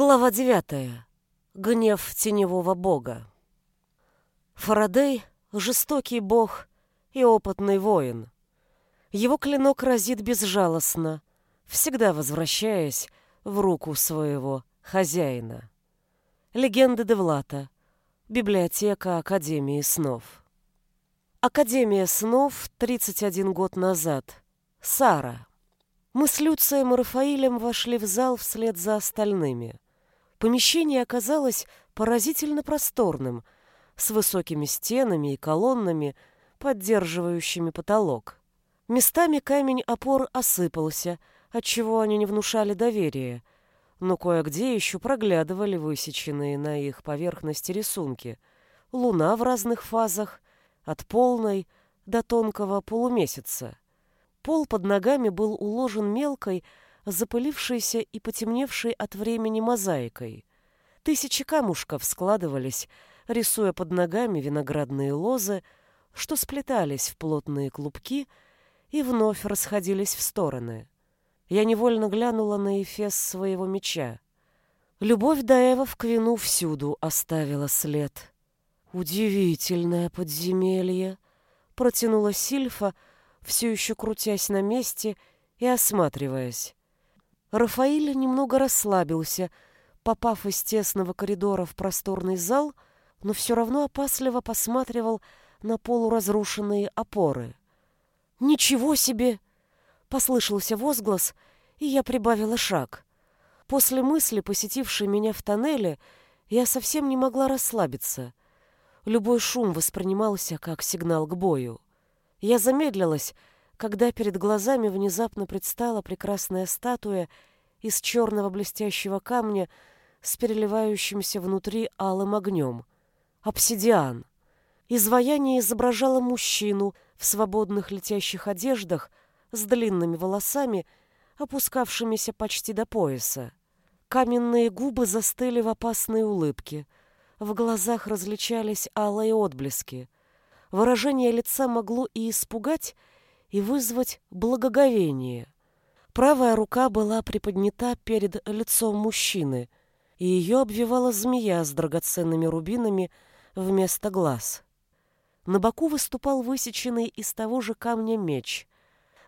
Глава девятая. Гнев теневого бога. Фарадей — жестокий бог и опытный воин. Его клинок разит безжалостно, всегда возвращаясь в руку своего хозяина. Легенды Девлата. Библиотека Академии снов. Академия снов 31 год назад. Сара. Мы с Люцием и Рафаилем вошли в зал вслед за остальными. Помещение оказалось поразительно просторным, с высокими стенами и колоннами, поддерживающими потолок. Местами камень опор осыпался, отчего они не внушали доверия, но кое-где еще проглядывали высеченные на их поверхности рисунки. Луна в разных фазах, от полной до тонкого полумесяца. Пол под ногами был уложен мелкой, запылившейся и потемневшей от времени мозаикой. Тысячи камушков складывались, рисуя под ногами виноградные лозы, что сплетались в плотные клубки и вновь расходились в стороны. Я невольно глянула на эфес своего меча. Любовь Даева в Квину всюду оставила след. «Удивительное подземелье!» — протянула Сильфа, — все еще крутясь на месте и осматриваясь. Рафаиль немного расслабился, попав из тесного коридора в просторный зал, но все равно опасливо посматривал на полуразрушенные опоры. «Ничего себе!» — послышался возглас, и я прибавила шаг. После мысли, посетившей меня в тоннеле, я совсем не могла расслабиться. Любой шум воспринимался как сигнал к бою. Я замедлилась, когда перед глазами внезапно предстала прекрасная статуя из черного блестящего камня с переливающимся внутри алым огнем. Обсидиан. Изваяние изображало мужчину в свободных летящих одеждах с длинными волосами, опускавшимися почти до пояса. Каменные губы застыли в опасной улыбке. В глазах различались алые отблески — выражение лица могло и испугать, и вызвать благоговение. Правая рука была приподнята перед лицом мужчины, и ее обвивала змея с драгоценными рубинами вместо глаз. На боку выступал высеченный из того же камня меч,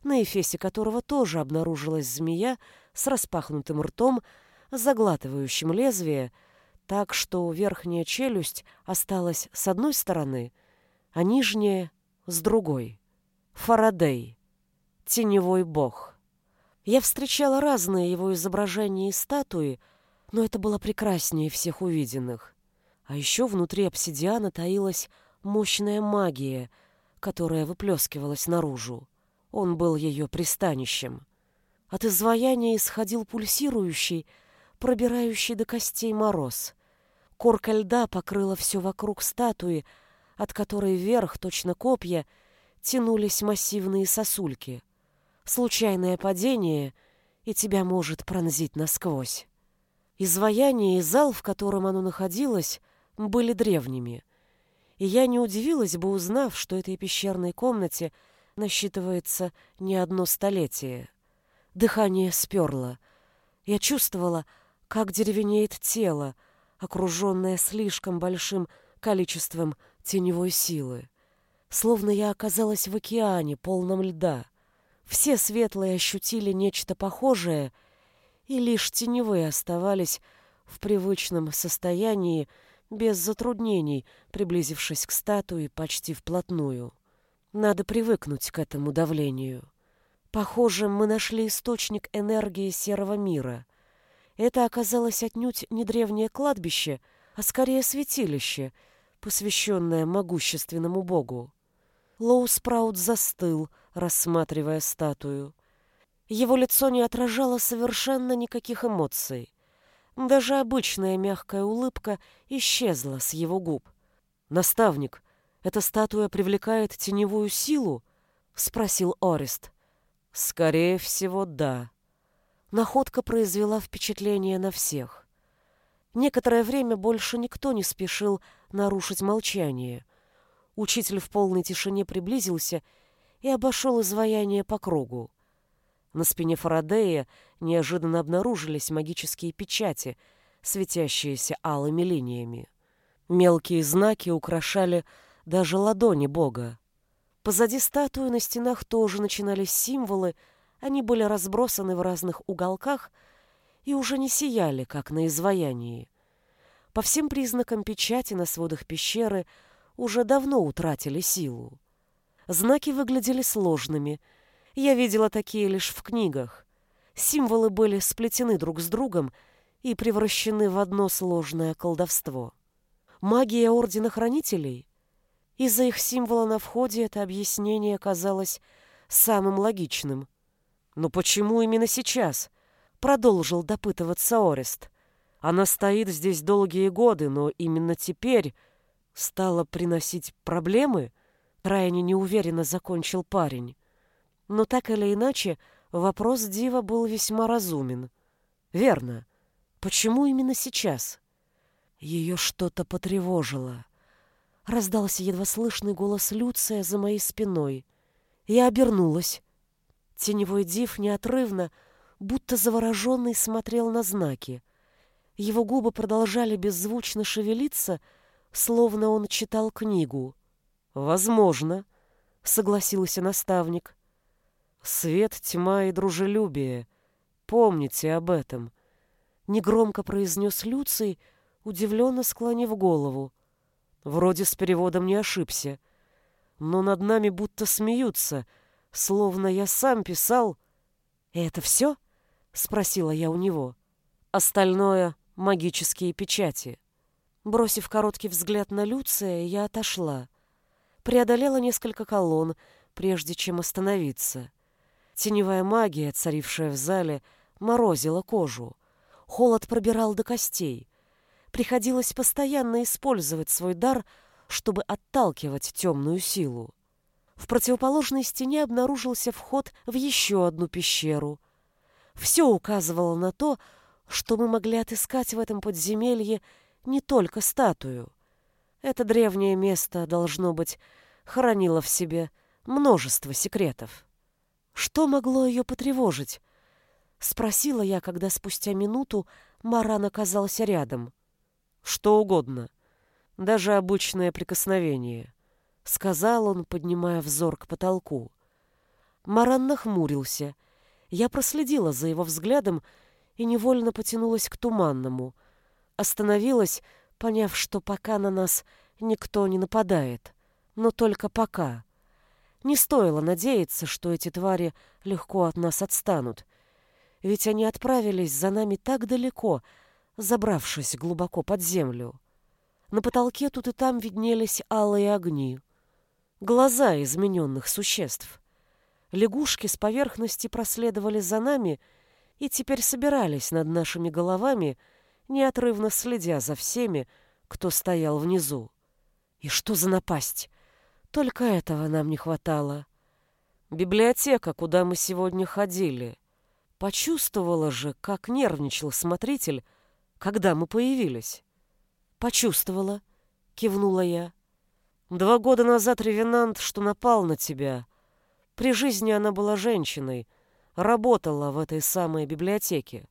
на эфесе которого тоже обнаружилась змея с распахнутым ртом, заглатывающим лезвие, так что верхняя челюсть осталась с одной стороны, а нижнее — с другой. Фарадей, теневой бог. Я встречала разные его изображения и статуи, но это было прекраснее всех увиденных. А еще внутри обсидиана таилась мощная магия, которая выплескивалась наружу. Он был ее пристанищем. От изваяния исходил пульсирующий, пробирающий до костей мороз. Корка льда покрыла все вокруг статуи, от которой вверх, точно копья, тянулись массивные сосульки. Случайное падение, и тебя может пронзить насквозь. Изваяние и зал, в котором оно находилось, были древними. И я не удивилась бы, узнав, что этой пещерной комнате насчитывается не одно столетие. Дыхание сперло. Я чувствовала, как деревенеет тело, окруженное слишком большим количеством теневой силы. Словно я оказалась в океане, полном льда. Все светлые ощутили нечто похожее, и лишь теневые оставались в привычном состоянии, без затруднений, приблизившись к статуе почти вплотную. Надо привыкнуть к этому давлению. Похоже, мы нашли источник энергии серого мира. Это оказалось отнюдь не древнее кладбище, а скорее святилище — посвященная могущественному богу. Лоу Спраут застыл, рассматривая статую. Его лицо не отражало совершенно никаких эмоций. Даже обычная мягкая улыбка исчезла с его губ. «Наставник, эта статуя привлекает теневую силу?» — спросил Орест. «Скорее всего, да». Находка произвела впечатление на всех. Некоторое время больше никто не спешил нарушить молчание. Учитель в полной тишине приблизился и обошел изваяние по кругу. На спине Фарадея неожиданно обнаружились магические печати, светящиеся алыми линиями. Мелкие знаки украшали даже ладони бога. Позади статуи на стенах тоже начинались символы, они были разбросаны в разных уголках и уже не сияли, как на изваянии. По всем признакам печати на сводах пещеры уже давно утратили силу. Знаки выглядели сложными. Я видела такие лишь в книгах. Символы были сплетены друг с другом и превращены в одно сложное колдовство. Магия Ордена Хранителей? Из-за их символа на входе это объяснение казалось самым логичным. Но почему именно сейчас? Продолжил допытываться Орест. Она стоит здесь долгие годы, но именно теперь стала приносить проблемы? Крайне неуверенно закончил парень. Но так или иначе, вопрос Дива был весьма разумен. Верно. Почему именно сейчас? Ее что-то потревожило. Раздался едва слышный голос Люция за моей спиной. Я обернулась. Теневой Див неотрывно, будто завороженный, смотрел на знаки. Его губы продолжали беззвучно шевелиться, словно он читал книгу. «Возможно», — согласился наставник. «Свет, тьма и дружелюбие. Помните об этом», — негромко произнес Люций, удивленно склонив голову. Вроде с переводом не ошибся. Но над нами будто смеются, словно я сам писал. «Это все?» — спросила я у него. Остальное — магические печати. Бросив короткий взгляд на Люция, я отошла. Преодолела несколько колонн, прежде чем остановиться. Теневая магия, царившая в зале, морозила кожу. Холод пробирал до костей. Приходилось постоянно использовать свой дар, чтобы отталкивать темную силу. В противоположной стене обнаружился вход в еще одну пещеру. Все указывало на то, что мы могли отыскать в этом подземелье не только статую. Это древнее место, должно быть, хранило в себе множество секретов. Что могло ее потревожить? Спросила я, когда спустя минуту Маран оказался рядом. Что угодно. Даже обычное прикосновение. Сказал он, поднимая взор к потолку. Маран нахмурился. Я проследила за его взглядом и невольно потянулась к туманному — Остановилась, поняв, что пока на нас никто не нападает. Но только пока. Не стоило надеяться, что эти твари легко от нас отстанут. Ведь они отправились за нами так далеко, забравшись глубоко под землю. На потолке тут и там виднелись алые огни. Глаза измененных существ. Лягушки с поверхности проследовали за нами и теперь собирались над нашими головами, неотрывно следя за всеми, кто стоял внизу. И что за напасть? Только этого нам не хватало. Библиотека, куда мы сегодня ходили. Почувствовала же, как нервничал смотритель, когда мы появились. Почувствовала, кивнула я. Два года назад ревенант, что напал на тебя. При жизни она была женщиной, работала в этой самой библиотеке.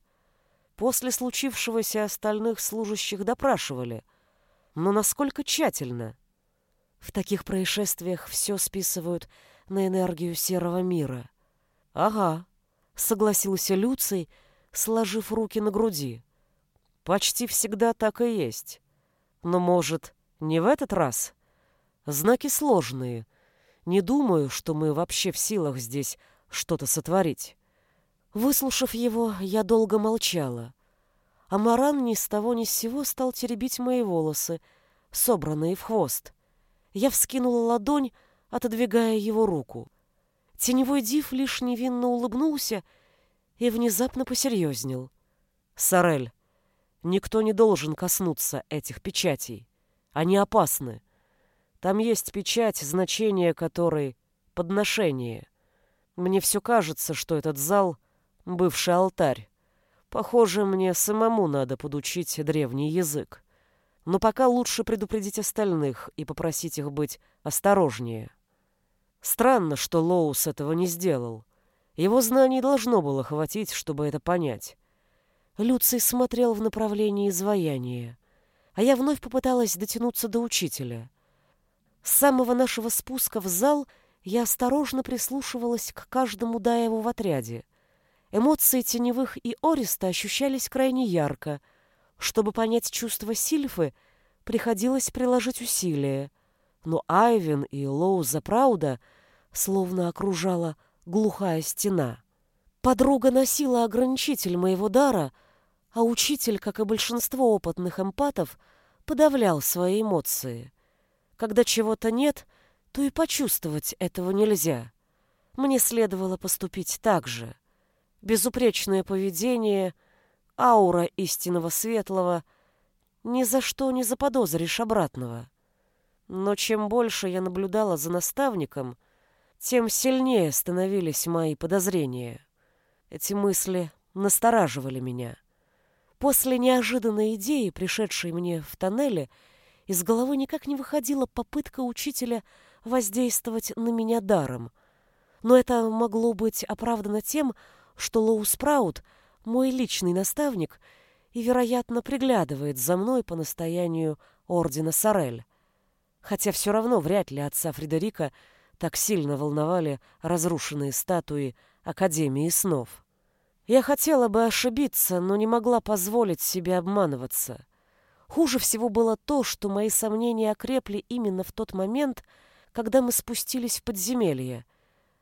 После случившегося остальных служащих допрашивали. Но насколько тщательно? В таких происшествиях все списывают на энергию серого мира. Ага, согласился Люций, сложив руки на груди. Почти всегда так и есть. Но, может, не в этот раз? Знаки сложные. Не думаю, что мы вообще в силах здесь что-то сотворить. Выслушав его, я долго молчала. А Маран ни с того ни с сего стал теребить мои волосы, собранные в хвост. Я вскинула ладонь, отодвигая его руку. Теневой див лишь невинно улыбнулся и внезапно посерьезнел. «Сорель, никто не должен коснуться этих печатей. Они опасны. Там есть печать, значение которой — подношение. Мне все кажется, что этот зал — бывший алтарь. Похоже, мне самому надо подучить древний язык. Но пока лучше предупредить остальных и попросить их быть осторожнее. Странно, что Лоус этого не сделал. Его знаний должно было хватить, чтобы это понять. Люций смотрел в направлении изваяния, а я вновь попыталась дотянуться до учителя. С самого нашего спуска в зал я осторожно прислушивалась к каждому Даеву в отряде. Эмоции теневых и Ориста ощущались крайне ярко. Чтобы понять чувства Сильфы, приходилось приложить усилия. Но Айвен и Лоуза Прауда словно окружала глухая стена. Подруга носила ограничитель моего дара, а учитель, как и большинство опытных эмпатов, подавлял свои эмоции. Когда чего-то нет, то и почувствовать этого нельзя. Мне следовало поступить так же. Безупречное поведение, аура истинного светлого — ни за что не заподозришь обратного. Но чем больше я наблюдала за наставником, тем сильнее становились мои подозрения. Эти мысли настораживали меня. После неожиданной идеи, пришедшей мне в тоннеле, из головы никак не выходила попытка учителя воздействовать на меня даром. Но это могло быть оправдано тем, что Лоу Спраут, мой личный наставник, и, вероятно, приглядывает за мной по настоянию ордена Сорель. Хотя все равно вряд ли отца Фредерика так сильно волновали разрушенные статуи Академии снов. Я хотела бы ошибиться, но не могла позволить себе обманываться. Хуже всего было то, что мои сомнения окрепли именно в тот момент, когда мы спустились в подземелье.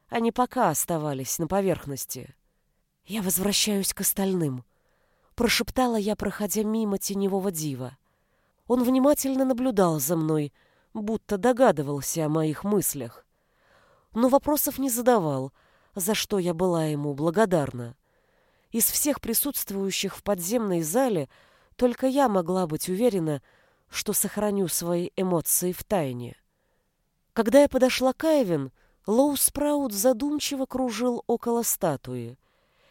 Они пока оставались на поверхности. Я возвращаюсь к остальным. Прошептала я, проходя мимо теневого дива. Он внимательно наблюдал за мной, будто догадывался о моих мыслях но вопросов не задавал, за что я была ему благодарна. Из всех присутствующих в подземной зале только я могла быть уверена, что сохраню свои эмоции в тайне. Когда я подошла к Айвен, Лоу Спраут задумчиво кружил около статуи.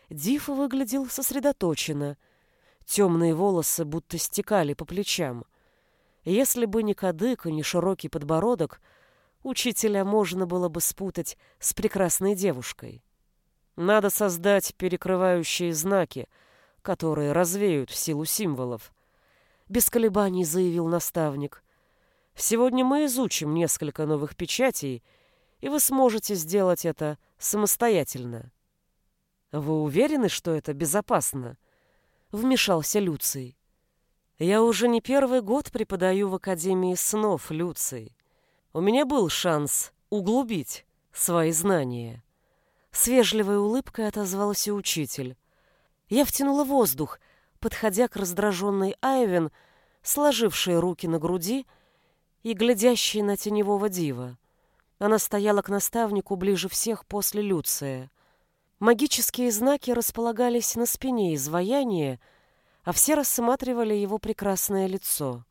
Диф выглядел сосредоточенно. Темные волосы будто стекали по плечам. Если бы не кадык и не широкий подбородок — Учителя можно было бы спутать с прекрасной девушкой. Надо создать перекрывающие знаки, которые развеют силу символов. Без колебаний заявил наставник. Сегодня мы изучим несколько новых печатей, и вы сможете сделать это самостоятельно. Вы уверены, что это безопасно? Вмешался Люций. Я уже не первый год преподаю в Академии снов, Люций у меня был шанс углубить свои знания. С вежливой улыбкой отозвался учитель. Я втянула воздух, подходя к раздраженной Айвен, сложившей руки на груди и глядящей на теневого дива. Она стояла к наставнику ближе всех после Люция. Магические знаки располагались на спине изваяния, а все рассматривали его прекрасное лицо.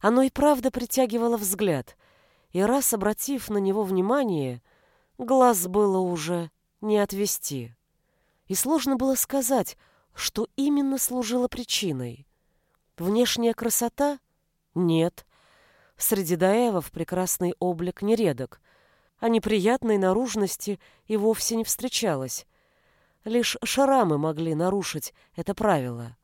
Оно и правда притягивало взгляд — и раз обратив на него внимание, глаз было уже не отвести. И сложно было сказать, что именно служило причиной. Внешняя красота? Нет. Среди даевов прекрасный облик нередок, а неприятной наружности и вовсе не встречалось. Лишь шрамы могли нарушить это правило.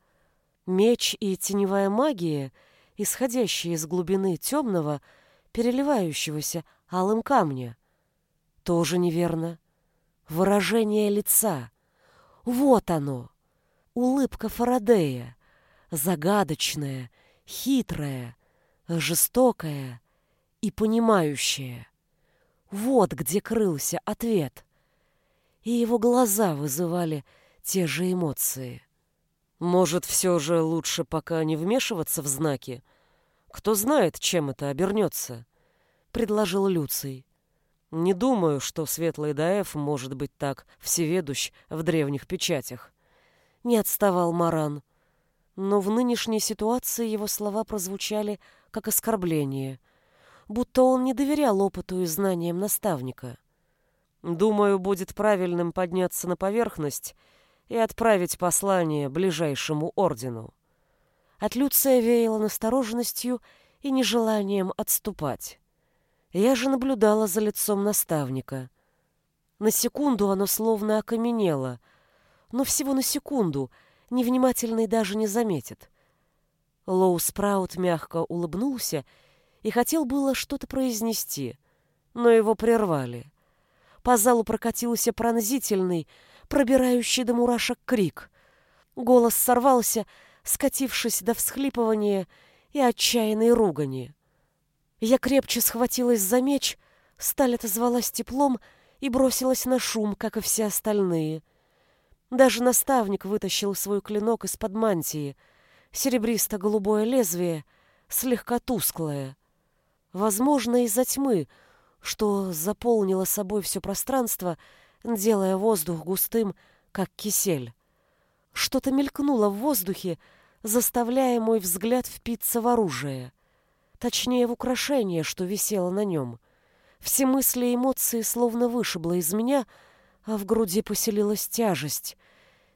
Меч и теневая магия, исходящие из глубины темного, — переливающегося алым камня. Тоже неверно. Выражение лица. Вот оно. Улыбка Фарадея. Загадочная, хитрая, жестокая и понимающая. Вот где крылся ответ. И его глаза вызывали те же эмоции. Может, все же лучше пока не вмешиваться в знаки, кто знает, чем это обернется, предложил Люций. Не думаю, что Светлый Даэф может быть так всеведущ в древних печатях. Не отставал Маран. Но в нынешней ситуации его слова прозвучали как оскорбление, будто он не доверял опыту и знаниям наставника. Думаю, будет правильным подняться на поверхность и отправить послание ближайшему ордену. От Люция веяло настороженностью и нежеланием отступать. Я же наблюдала за лицом наставника. На секунду оно словно окаменело, но всего на секунду, невнимательный даже не заметит. Лоу Спраут мягко улыбнулся и хотел было что-то произнести, но его прервали. По залу прокатился пронзительный, пробирающий до мурашек крик. Голос сорвался, скатившись до всхлипывания и отчаянной ругани. Я крепче схватилась за меч, сталь отозвалась теплом и бросилась на шум, как и все остальные. Даже наставник вытащил свой клинок из-под мантии, серебристо-голубое лезвие, слегка тусклое. Возможно, из-за тьмы, что заполнило собой все пространство, делая воздух густым, как кисель. Что-то мелькнуло в воздухе, заставляя мой взгляд впиться в оружие. Точнее, в украшение, что висело на нем. Все мысли и эмоции словно вышибло из меня, а в груди поселилась тяжесть.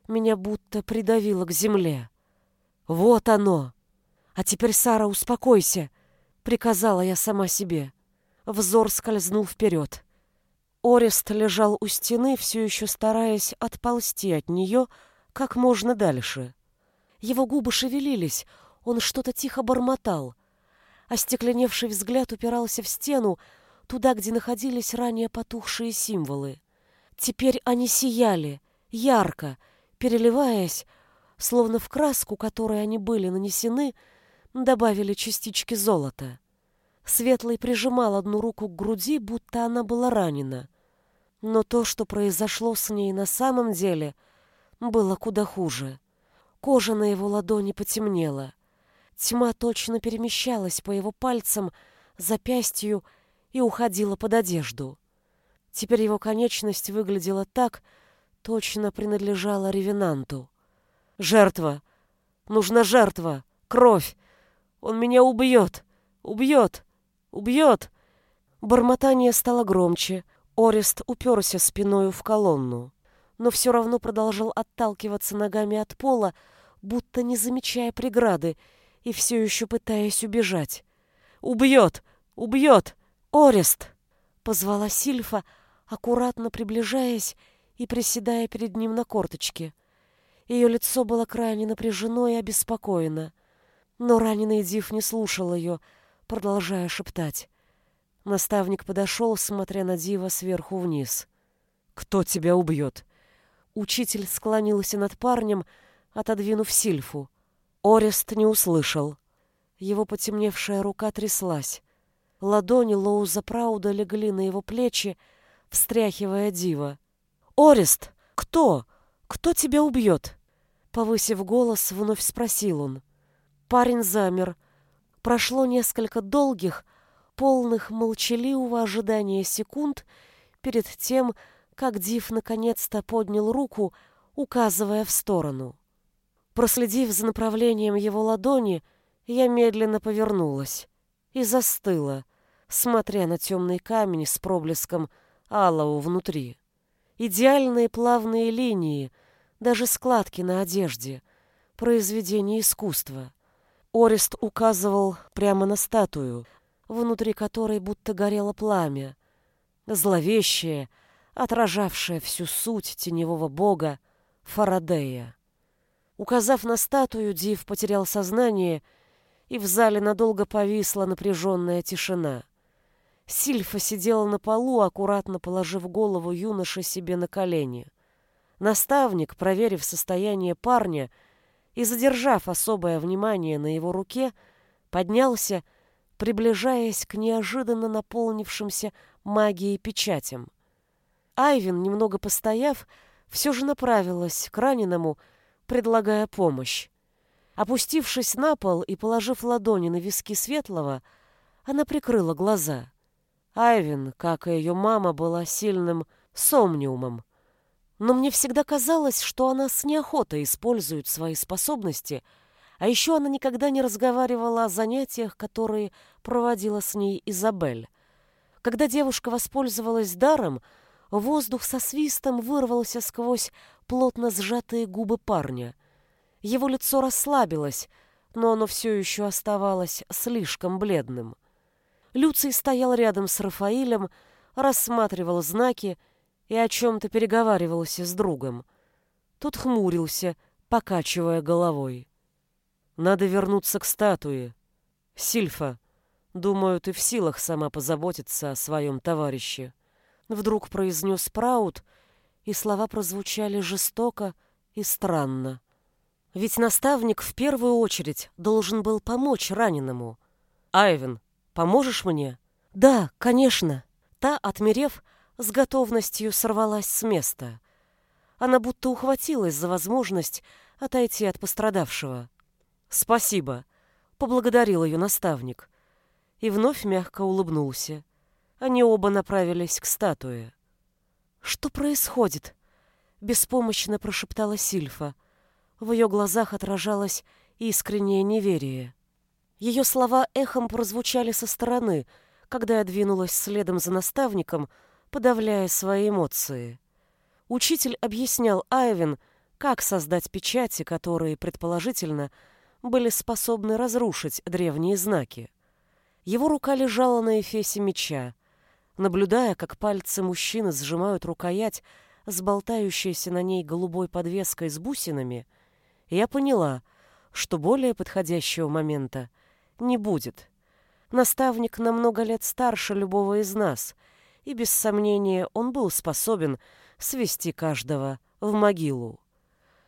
Меня будто придавило к земле. Вот оно! А теперь, Сара, успокойся, приказала я сама себе. Взор скользнул вперед. Орест лежал у стены, все еще стараясь отползти от нее как можно дальше. Его губы шевелились, он что-то тихо бормотал. Остекленевший взгляд упирался в стену, туда, где находились ранее потухшие символы. Теперь они сияли, ярко, переливаясь, словно в краску, которой они были нанесены, добавили частички золота. Светлый прижимал одну руку к груди, будто она была ранена. Но то, что произошло с ней на самом деле, было куда хуже. Кожа на его ладони потемнела. Тьма точно перемещалась по его пальцам, запястью и уходила под одежду. Теперь его конечность выглядела так, точно принадлежала ревенанту. «Жертва! Нужна жертва! Кровь! Он меня убьет! Убьет! Убьет!» Бормотание стало громче. Орест уперся спиною в колонну но все равно продолжал отталкиваться ногами от пола, будто не замечая преграды и все еще пытаясь убежать. «Убьет! Убьет! Орест!» — позвала Сильфа, аккуратно приближаясь и приседая перед ним на корточке. Ее лицо было крайне напряжено и обеспокоено, но раненый Див не слушал ее, продолжая шептать. Наставник подошел, смотря на Дива сверху вниз. «Кто тебя убьет?» Учитель склонился над парнем, отодвинув Сильфу. Орест не услышал. Его потемневшая рука тряслась. Ладони Лоуза Прауда легли на его плечи, встряхивая Дива. «Орест! Кто? Кто тебя убьет?» Повысив голос, вновь спросил он. Парень замер. Прошло несколько долгих, полных молчаливого ожидания секунд перед тем, как Див наконец-то поднял руку, указывая в сторону. Проследив за направлением его ладони, я медленно повернулась и застыла, смотря на темный камень с проблеском алого внутри. Идеальные плавные линии, даже складки на одежде, произведение искусства. Орест указывал прямо на статую, внутри которой будто горело пламя. Зловещее, отражавшая всю суть теневого бога Фарадея. Указав на статую, Див потерял сознание, и в зале надолго повисла напряженная тишина. Сильфа сидела на полу, аккуратно положив голову юноши себе на колени. Наставник, проверив состояние парня и задержав особое внимание на его руке, поднялся, приближаясь к неожиданно наполнившимся магией печатям. Айвин, немного постояв, все же направилась к раненому, предлагая помощь. Опустившись на пол и положив ладони на виски Светлого, она прикрыла глаза. Айвин, как и ее мама, была сильным сомниумом. Но мне всегда казалось, что она с неохотой использует свои способности, а еще она никогда не разговаривала о занятиях, которые проводила с ней Изабель. Когда девушка воспользовалась даром, Воздух со свистом вырвался сквозь плотно сжатые губы парня. Его лицо расслабилось, но оно все еще оставалось слишком бледным. Люций стоял рядом с Рафаилем, рассматривал знаки и о чем-то переговаривался с другом. Тот хмурился, покачивая головой. «Надо вернуться к статуе. Сильфа, думаю, ты в силах сама позаботиться о своем товарище». Вдруг произнес Праут, и слова прозвучали жестоко и странно. Ведь наставник в первую очередь должен был помочь раненому. «Айвен, поможешь мне?» «Да, конечно». Та, отмерев, с готовностью сорвалась с места. Она будто ухватилась за возможность отойти от пострадавшего. «Спасибо», — поблагодарил ее наставник. И вновь мягко улыбнулся. Они оба направились к статуе. «Что происходит?» — беспомощно прошептала Сильфа. В ее глазах отражалось искреннее неверие. Ее слова эхом прозвучали со стороны, когда я двинулась следом за наставником, подавляя свои эмоции. Учитель объяснял Айвен, как создать печати, которые, предположительно, были способны разрушить древние знаки. Его рука лежала на эфесе меча. Наблюдая, как пальцы мужчины сжимают рукоять с болтающейся на ней голубой подвеской с бусинами, я поняла, что более подходящего момента не будет. Наставник на много лет старше любого из нас, и без сомнения он был способен свести каждого в могилу.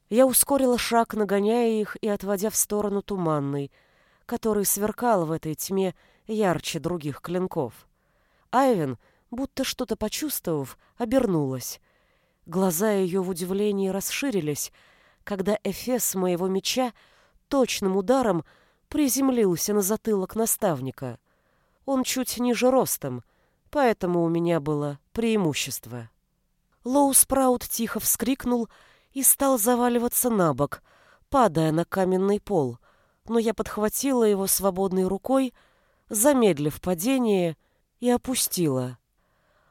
Я ускорила шаг, нагоняя их и отводя в сторону туманный, который сверкал в этой тьме ярче других клинков. Айвен, будто что-то почувствовав, обернулась. Глаза ее в удивлении расширились, когда эфес моего меча точным ударом приземлился на затылок наставника. Он чуть ниже ростом, поэтому у меня было преимущество. Лоу Спраут тихо вскрикнул и стал заваливаться на бок, падая на каменный пол, но я подхватила его свободной рукой, замедлив падение и опустила.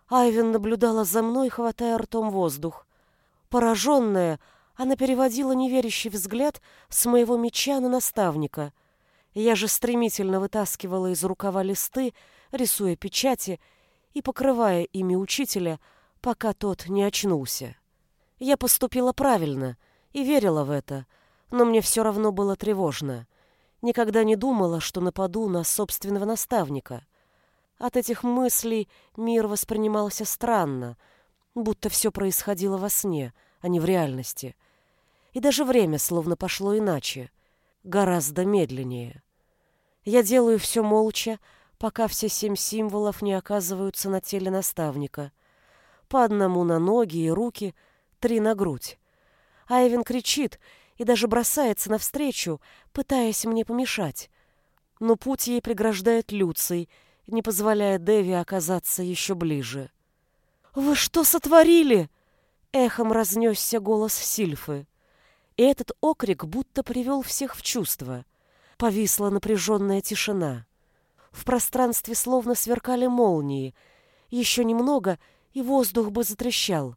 Айвен наблюдала за мной, хватая ртом воздух. Пораженная, она переводила неверящий взгляд с моего меча на наставника. Я же стремительно вытаскивала из рукава листы, рисуя печати и покрывая ими учителя, пока тот не очнулся. Я поступила правильно и верила в это, но мне все равно было тревожно. Никогда не думала, что нападу на собственного наставника. От этих мыслей мир воспринимался странно, будто все происходило во сне, а не в реальности. И даже время словно пошло иначе, гораздо медленнее. Я делаю все молча, пока все семь символов не оказываются на теле наставника. По одному на ноги и руки, три на грудь. Айвен кричит и даже бросается навстречу, пытаясь мне помешать. Но путь ей преграждает Люций — не позволяя Деви оказаться еще ближе. «Вы что сотворили?» Эхом разнесся голос Сильфы. И этот окрик будто привел всех в чувство. Повисла напряженная тишина. В пространстве словно сверкали молнии. Еще немного, и воздух бы затрещал.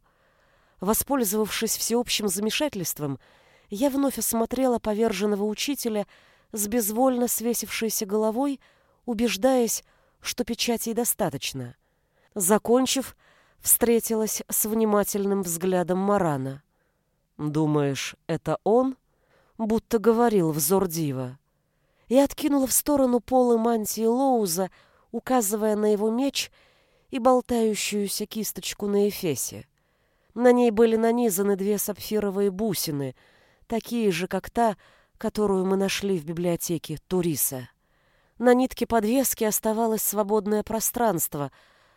Воспользовавшись всеобщим замешательством, я вновь осмотрела поверженного учителя с безвольно свесившейся головой, убеждаясь, что печатей достаточно. Закончив, встретилась с внимательным взглядом Марана. «Думаешь, это он?» будто говорил взор дива. И откинула в сторону полы мантии Лоуза, указывая на его меч и болтающуюся кисточку на эфесе. На ней были нанизаны две сапфировые бусины, такие же, как та, которую мы нашли в библиотеке Туриса. На нитке подвески оставалось свободное пространство,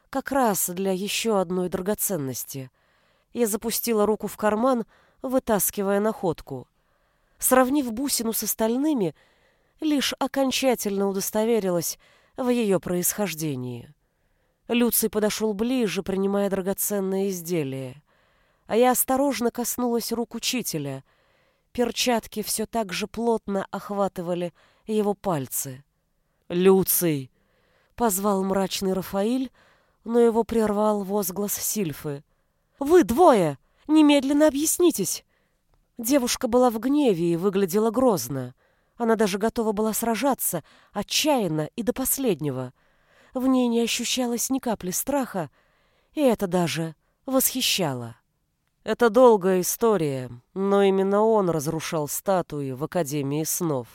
как раз для еще одной драгоценности. Я запустила руку в карман, вытаскивая находку. Сравнив бусину с остальными, лишь окончательно удостоверилась в ее происхождении. Люций подошел ближе, принимая драгоценное изделие. А я осторожно коснулась рук учителя. Перчатки все так же плотно охватывали его пальцы. «Люций!» — позвал мрачный Рафаиль, но его прервал возглас Сильфы. «Вы двое! Немедленно объяснитесь!» Девушка была в гневе и выглядела грозно. Она даже готова была сражаться, отчаянно и до последнего. В ней не ощущалось ни капли страха, и это даже восхищало. Это долгая история, но именно он разрушал статуи в Академии снов.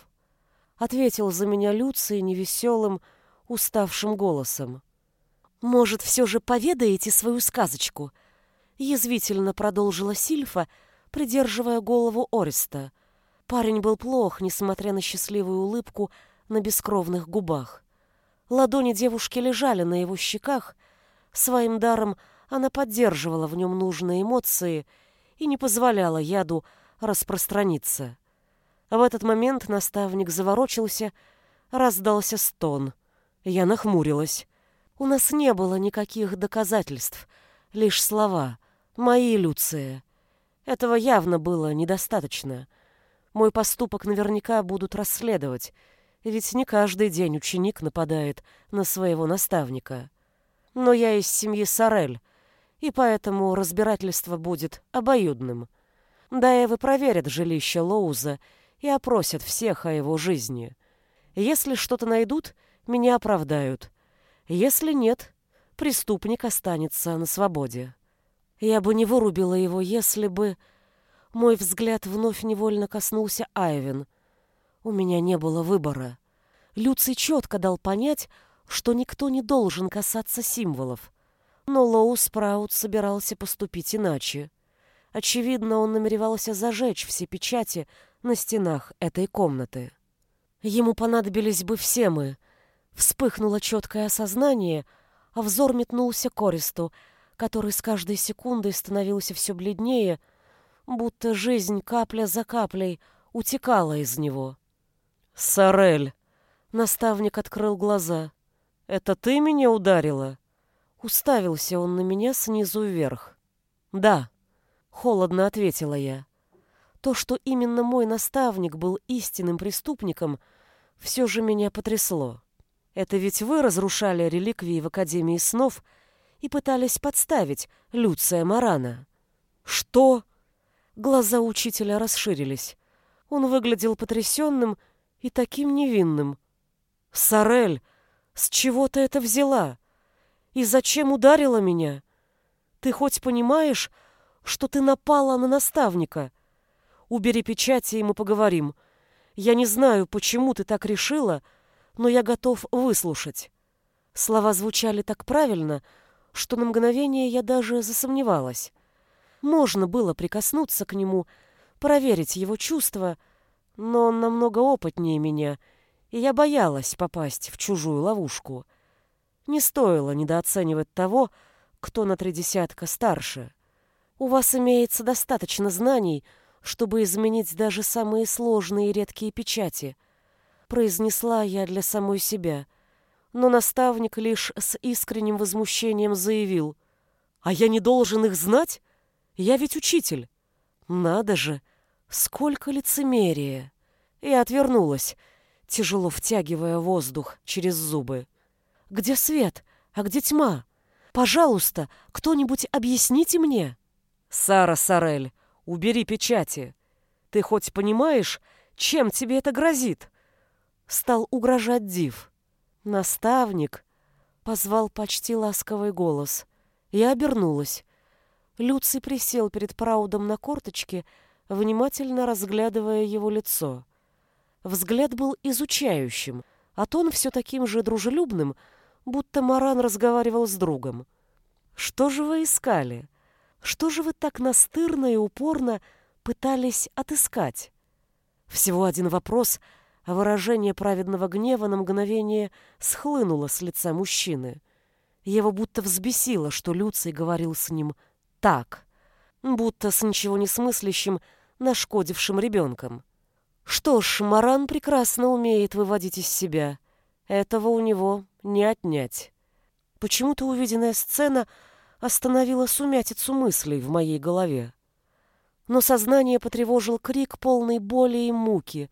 Ответил за меня Люций невеселым, уставшим голосом. «Может, все же поведаете свою сказочку?» Язвительно продолжила Сильфа, придерживая голову Ориста. Парень был плох, несмотря на счастливую улыбку на бескровных губах. Ладони девушки лежали на его щеках, своим даром – она поддерживала в нем нужные эмоции и не позволяла яду распространиться. В этот момент наставник заворочился, раздался стон. Я нахмурилась. У нас не было никаких доказательств, лишь слова. Мои, Люция. Этого явно было недостаточно. Мой поступок наверняка будут расследовать, ведь не каждый день ученик нападает на своего наставника. Но я из семьи Сорель, и поэтому разбирательство будет обоюдным. Даевы проверят жилище Лоуза и опросят всех о его жизни. Если что-то найдут, меня оправдают. Если нет, преступник останется на свободе. Я бы не вырубила его, если бы... Мой взгляд вновь невольно коснулся Айвен. У меня не было выбора. Люций четко дал понять, что никто не должен касаться символов. Но Лоу Спраут собирался поступить иначе. Очевидно, он намеревался зажечь все печати на стенах этой комнаты. Ему понадобились бы все мы. Вспыхнуло четкое осознание, а взор метнулся к Користу, который с каждой секундой становился все бледнее, будто жизнь капля за каплей утекала из него. «Сорель!» — наставник открыл глаза. «Это ты меня ударила?» Уставился он на меня снизу вверх. «Да», — холодно ответила я. То, что именно мой наставник был истинным преступником, все же меня потрясло. Это ведь вы разрушали реликвии в Академии снов и пытались подставить Люция Марана. «Что?» Глаза учителя расширились. Он выглядел потрясенным и таким невинным. «Сорель, с чего ты это взяла?» И зачем ударила меня? Ты хоть понимаешь, что ты напала на наставника? Убери печати, и мы поговорим. Я не знаю, почему ты так решила, но я готов выслушать. Слова звучали так правильно, что на мгновение я даже засомневалась. Можно было прикоснуться к нему, проверить его чувства, но он намного опытнее меня, и я боялась попасть в чужую ловушку. Не стоило недооценивать того, кто на три десятка старше. У вас имеется достаточно знаний, чтобы изменить даже самые сложные и редкие печати, произнесла я для самой себя. Но наставник лишь с искренним возмущением заявил: "А я не должен их знать? Я ведь учитель". Надо же, сколько лицемерия. Я отвернулась, тяжело втягивая воздух через зубы. Где свет? А где тьма? Пожалуйста, кто-нибудь объясните мне. Сара Сарель, убери печати. Ты хоть понимаешь, чем тебе это грозит? Стал угрожать Див. Наставник позвал почти ласковый голос. Я обернулась. Люций присел перед Праудом на корточке, внимательно разглядывая его лицо. Взгляд был изучающим, а тон все таким же дружелюбным, будто Маран разговаривал с другом. «Что же вы искали? Что же вы так настырно и упорно пытались отыскать?» Всего один вопрос, а выражение праведного гнева на мгновение схлынуло с лица мужчины. Его будто взбесило, что Люций говорил с ним так, будто с ничего не смыслящим, нашкодившим ребенком. Что ж, Маран прекрасно умеет выводить из себя. Этого у него не отнять. Почему-то увиденная сцена остановила сумятицу мыслей в моей голове. Но сознание потревожил крик полной боли и муки.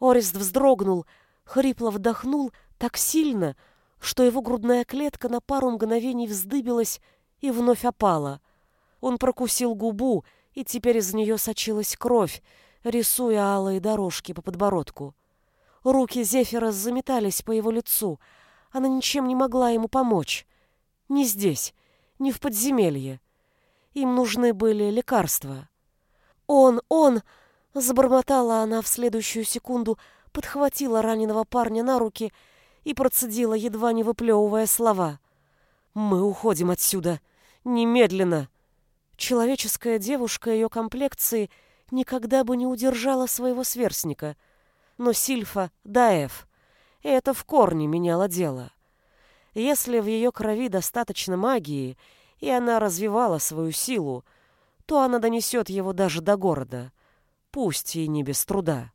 Орест вздрогнул, хрипло вдохнул так сильно, что его грудная клетка на пару мгновений вздыбилась и вновь опала. Он прокусил губу, и теперь из нее сочилась кровь, рисуя алые дорожки по подбородку. Руки Зефира заметались по его лицу — она ничем не могла ему помочь. Ни здесь, ни в подземелье. Им нужны были лекарства. «Он, он!» — забормотала она в следующую секунду, подхватила раненого парня на руки и процедила, едва не выплевывая слова. «Мы уходим отсюда! Немедленно!» Человеческая девушка ее комплекции никогда бы не удержала своего сверстника. Но Сильфа — Даев. И это в корне меняло дело. Если в ее крови достаточно магии, и она развивала свою силу, то она донесет его даже до города, пусть и не без труда.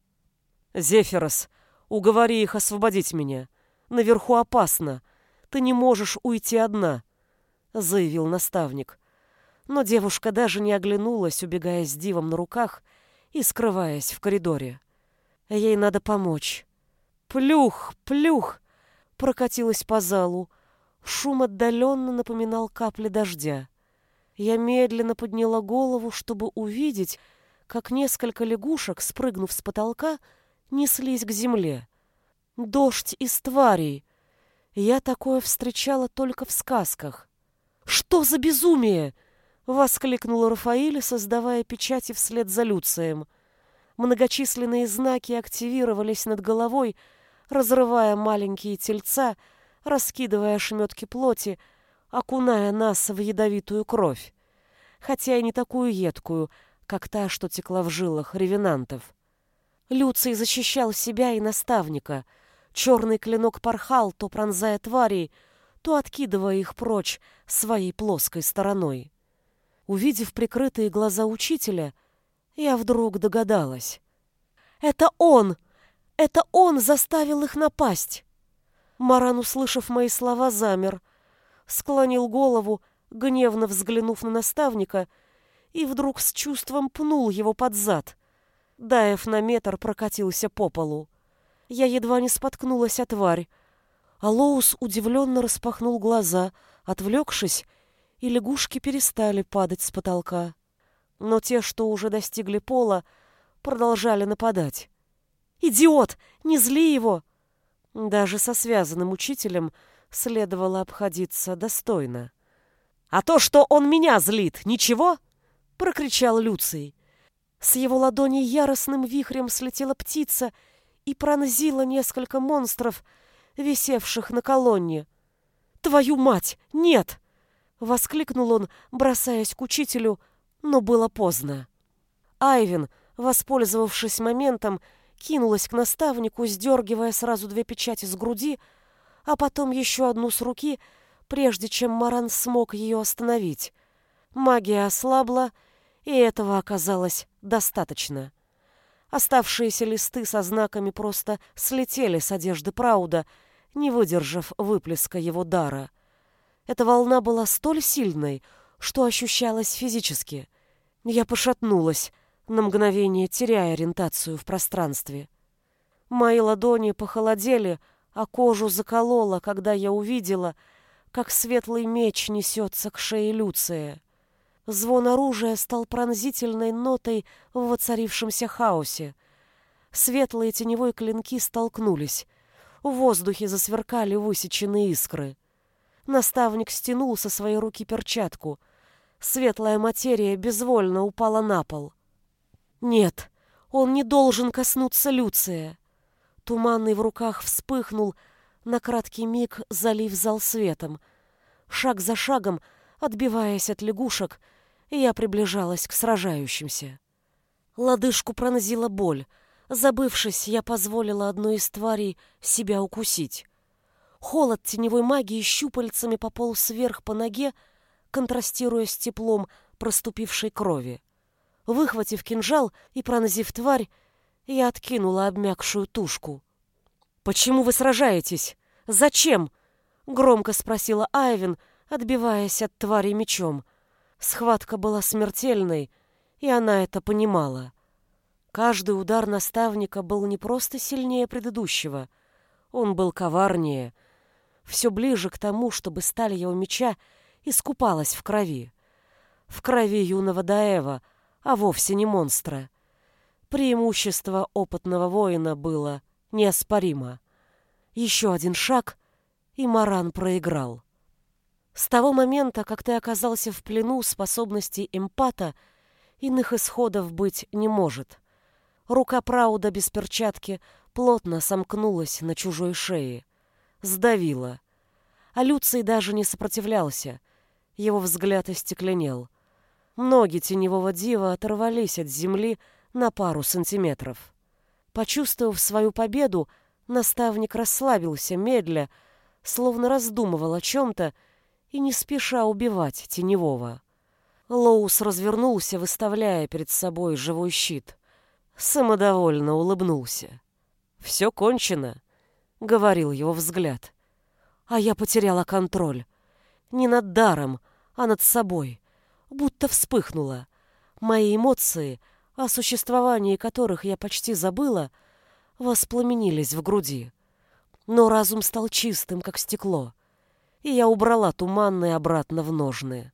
«Зефирос, уговори их освободить меня. Наверху опасно. Ты не можешь уйти одна», — заявил наставник. Но девушка даже не оглянулась, убегая с дивом на руках и скрываясь в коридоре. Ей надо помочь. «Плюх! Плюх!» прокатилась по залу. Шум отдаленно напоминал капли дождя. Я медленно подняла голову, чтобы увидеть, как несколько лягушек, спрыгнув с потолка, неслись к земле. Дождь из тварей. Я такое встречала только в сказках. «Что за безумие?» — воскликнула Рафаэль, создавая печати вслед за Люцием. Многочисленные знаки активировались над головой, разрывая маленькие тельца, раскидывая ошметки плоти, окуная нас в ядовитую кровь, хотя и не такую едкую, как та, что текла в жилах ревенантов. Люций защищал себя и наставника. Черный клинок порхал, то пронзая тварей, то откидывая их прочь своей плоской стороной. Увидев прикрытые глаза учителя, я вдруг догадалась. «Это он! Это он заставил их напасть!» Маран, услышав мои слова, замер, склонил голову, гневно взглянув на наставника, и вдруг с чувством пнул его под зад. Даев на метр прокатился по полу. Я едва не споткнулась от тварь. Алоус удивленно распахнул глаза, отвлекшись, и лягушки перестали падать с потолка. Но те, что уже достигли пола, продолжали нападать. «Идиот! Не зли его!» Даже со связанным учителем следовало обходиться достойно. «А то, что он меня злит, ничего?» — прокричал Люций. С его ладони яростным вихрем слетела птица и пронзила несколько монстров, висевших на колонне. «Твою мать! Нет!» — воскликнул он, бросаясь к учителю, но было поздно. Айвин, воспользовавшись моментом, кинулась к наставнику, сдергивая сразу две печати с груди, а потом еще одну с руки, прежде чем Маран смог ее остановить. Магия ослабла, и этого оказалось достаточно. Оставшиеся листы со знаками просто слетели с одежды Прауда, не выдержав выплеска его дара. Эта волна была столь сильной, что ощущалась физически. Я пошатнулась, на мгновение теряя ориентацию в пространстве. Мои ладони похолодели, а кожу заколола, когда я увидела, как светлый меч несется к шее Люция. Звон оружия стал пронзительной нотой в воцарившемся хаосе. Светлые теневой клинки столкнулись. В воздухе засверкали высеченные искры. Наставник стянул со своей руки перчатку. Светлая материя безвольно упала на пол. Нет, он не должен коснуться Люция. Туманный в руках вспыхнул, на краткий миг залив зал светом. Шаг за шагом, отбиваясь от лягушек, я приближалась к сражающимся. Лодыжку пронзила боль. Забывшись, я позволила одной из тварей себя укусить. Холод теневой магии щупальцами пополз вверх по ноге, контрастируя с теплом проступившей крови. Выхватив кинжал и пронзив тварь, я откинула обмякшую тушку. «Почему вы сражаетесь? Зачем?» — громко спросила Айвин, отбиваясь от твари мечом. Схватка была смертельной, и она это понимала. Каждый удар наставника был не просто сильнее предыдущего, он был коварнее, все ближе к тому, чтобы сталь его меча искупалась в крови. В крови юного Даева — а вовсе не монстра. Преимущество опытного воина было неоспоримо. Еще один шаг, и Маран проиграл. С того момента, как ты оказался в плену способностей эмпата, иных исходов быть не может. Рука Прауда без перчатки плотно сомкнулась на чужой шее. Сдавила. А Люций даже не сопротивлялся. Его взгляд остекленел. Ноги теневого дива оторвались от земли на пару сантиметров. Почувствовав свою победу, наставник расслабился медля, словно раздумывал о чем-то и не спеша убивать теневого. Лоус развернулся, выставляя перед собой живой щит. Самодовольно улыбнулся. «Все кончено», — говорил его взгляд. А я потеряла контроль. Не над даром, а над собой. Будто вспыхнула. Мои эмоции, о существовании которых я почти забыла, воспламенились в груди. Но разум стал чистым, как стекло, и я убрала туманные обратно в ножны.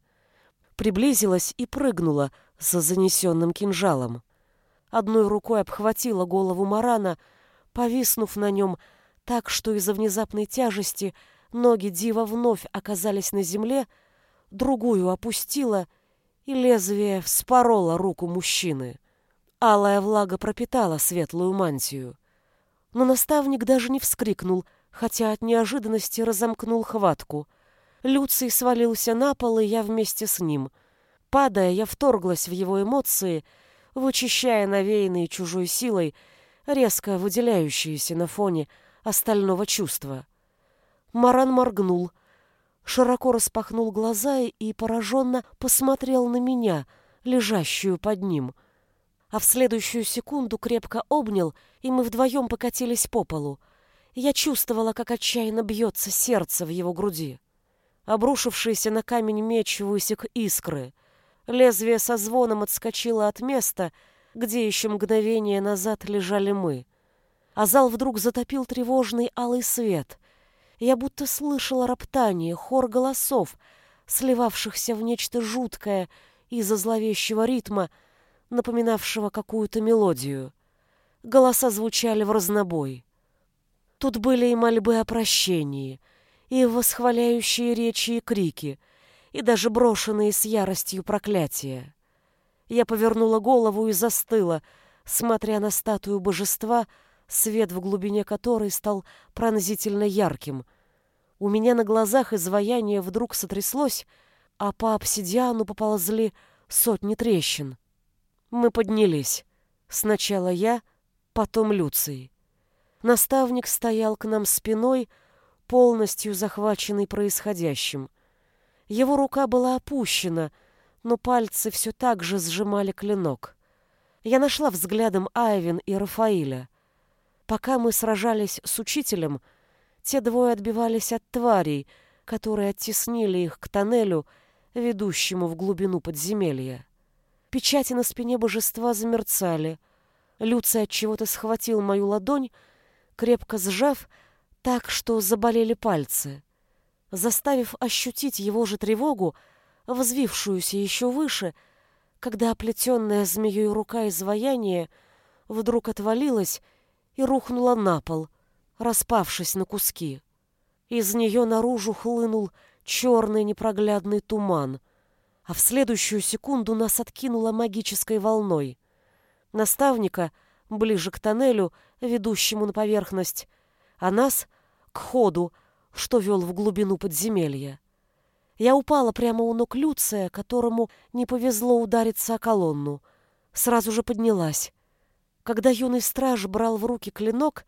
Приблизилась и прыгнула за занесенным кинжалом. Одной рукой обхватила голову Марана, повиснув на нем так, что из-за внезапной тяжести ноги Дива вновь оказались на земле, другую опустила, и лезвие вспороло руку мужчины. Алая влага пропитала светлую мантию. Но наставник даже не вскрикнул, хотя от неожиданности разомкнул хватку. Люций свалился на пол, и я вместе с ним. Падая, я вторглась в его эмоции, вычищая навеянные чужой силой, резко выделяющиеся на фоне остального чувства. Маран моргнул, широко распахнул глаза и пораженно посмотрел на меня, лежащую под ним. А в следующую секунду крепко обнял, и мы вдвоем покатились по полу. Я чувствовала, как отчаянно бьется сердце в его груди. Обрушившийся на камень меч высек искры. Лезвие со звоном отскочило от места, где еще мгновение назад лежали мы. А зал вдруг затопил тревожный алый свет. Я будто слышала роптание, хор голосов, сливавшихся в нечто жуткое из-за зловещего ритма, напоминавшего какую-то мелодию. Голоса звучали в разнобой. Тут были и мольбы о прощении, и восхваляющие речи и крики, и даже брошенные с яростью проклятия. Я повернула голову и застыла, смотря на статую божества, свет в глубине которой стал пронзительно ярким. У меня на глазах изваяние вдруг сотряслось, а по обсидиану поползли сотни трещин. Мы поднялись. Сначала я, потом Люций. Наставник стоял к нам спиной, полностью захваченный происходящим. Его рука была опущена, но пальцы все так же сжимали клинок. Я нашла взглядом Айвин и Рафаиля. Пока мы сражались с учителем, те двое отбивались от тварей, которые оттеснили их к тоннелю, ведущему в глубину подземелья. Печати на спине божества замерцали. Люций от чего-то схватил мою ладонь, крепко сжав, так что заболели пальцы. Заставив ощутить его же тревогу, взвившуюся еще выше, когда оплетенная змеей рука изваяния вдруг отвалилась и рухнула на пол, распавшись на куски. Из нее наружу хлынул черный непроглядный туман, а в следующую секунду нас откинуло магической волной. Наставника, ближе к тоннелю, ведущему на поверхность, а нас — к ходу, что вел в глубину подземелья. Я упала прямо у ног Люция, которому не повезло удариться о колонну. Сразу же поднялась. Когда юный страж брал в руки клинок,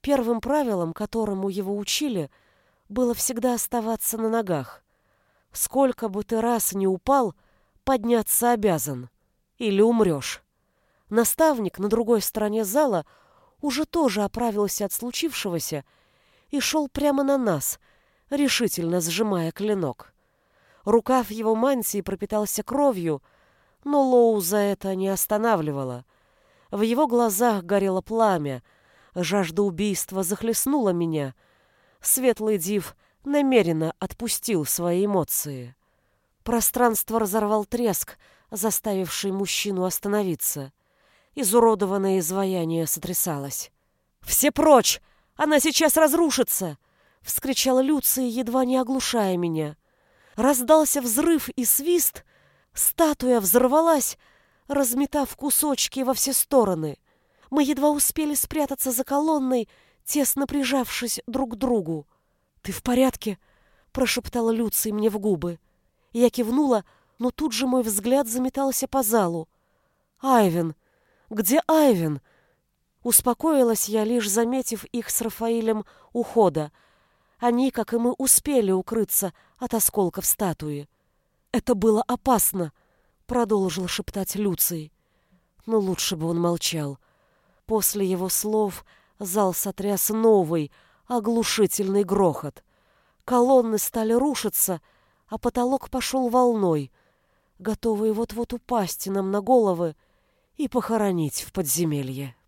первым правилом, которому его учили, было всегда оставаться на ногах. Сколько бы ты раз не упал, подняться обязан. Или умрешь. Наставник на другой стороне зала уже тоже оправился от случившегося и шел прямо на нас, решительно сжимая клинок. Рукав его мантии пропитался кровью, но Лоу за это не останавливало. В его глазах горело пламя. Жажда убийства захлестнула меня. Светлый див намеренно отпустил свои эмоции. Пространство разорвал треск, заставивший мужчину остановиться. Изуродованное изваяние сотрясалось. «Все прочь! Она сейчас разрушится!» — вскричала Люция, едва не оглушая меня. Раздался взрыв и свист, статуя взорвалась, разметав кусочки во все стороны. Мы едва успели спрятаться за колонной, тесно прижавшись друг к другу. «Ты в порядке?» — прошептала Люций мне в губы. Я кивнула, но тут же мой взгляд заметался по залу. «Айвен! Где Айвен?» Успокоилась я, лишь заметив их с Рафаилем ухода. Они, как и мы, успели укрыться от осколков статуи. «Это было опасно», — продолжил шептать Люций. Но лучше бы он молчал. После его слов зал сотряс новый, оглушительный грохот. Колонны стали рушиться, а потолок пошел волной, готовый вот-вот упасть нам на головы и похоронить в подземелье.